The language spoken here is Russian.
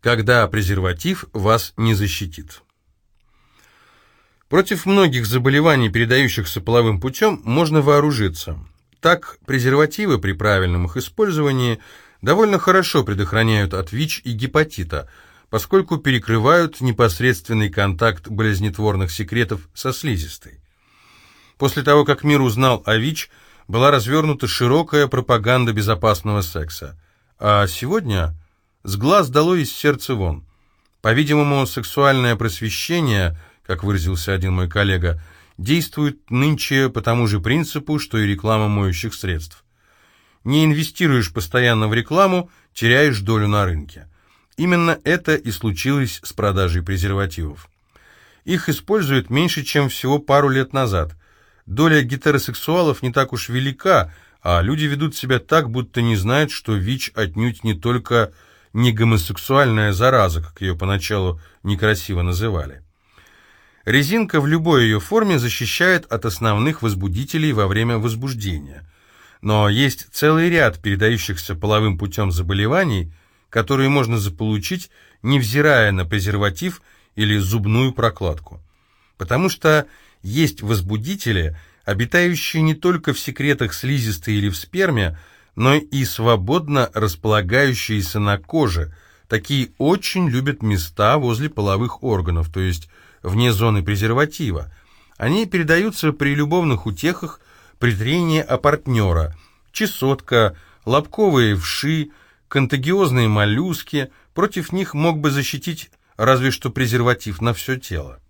когда презерватив вас не защитит. Против многих заболеваний, передающихся половым путем, можно вооружиться. Так, презервативы при правильном их использовании довольно хорошо предохраняют от ВИЧ и гепатита, поскольку перекрывают непосредственный контакт болезнетворных секретов со слизистой. После того, как мир узнал о ВИЧ, была развернута широкая пропаганда безопасного секса. А сегодня с глаз дало из сердца вон. По-видимому, сексуальное просвещение, как выразился один мой коллега, действует нынче по тому же принципу, что и реклама моющих средств. Не инвестируешь постоянно в рекламу, теряешь долю на рынке. Именно это и случилось с продажей презервативов. Их используют меньше, чем всего пару лет назад. Доля гетеросексуалов не так уж велика, а люди ведут себя так, будто не знают, что ВИЧ отнюдь не только не гомосексуальная зараза, как ее поначалу некрасиво называли. Резинка в любой ее форме защищает от основных возбудителей во время возбуждения. Но есть целый ряд передающихся половым путем заболеваний, которые можно заполучить, невзирая на презерватив или зубную прокладку. Потому что есть возбудители, обитающие не только в секретах слизистой или в сперме, но и свободно располагающиеся на коже. Такие очень любят места возле половых органов, то есть вне зоны презерватива. Они передаются при любовных утехах, при трении о партнера, чесотка, лобковые вши, контагиозные моллюски, против них мог бы защитить разве что презерватив на все тело.